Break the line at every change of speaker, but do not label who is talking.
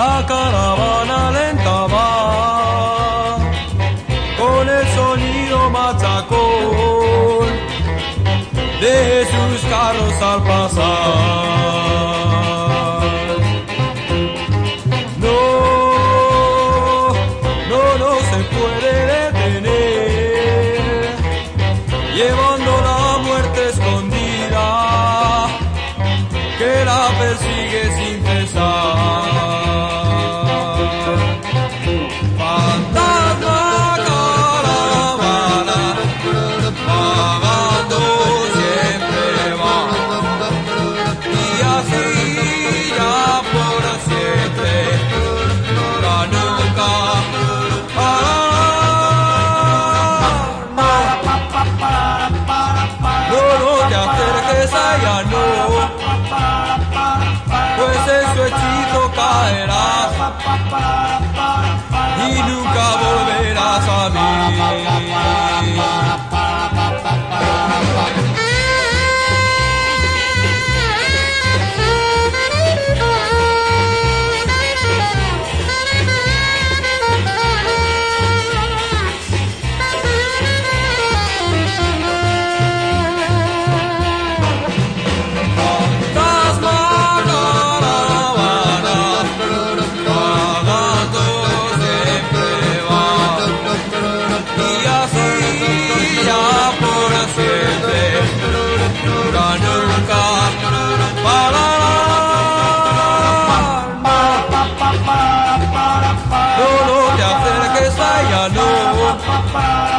la caravana lenta va, con el sonido matacón de sus carros al pasar. No, no, no se puede detener, llevando la muerte escondida que la persigue sin allá, no, pues en su hechizo caerás y nunca volverás a mí. No, no te acerques allá, no,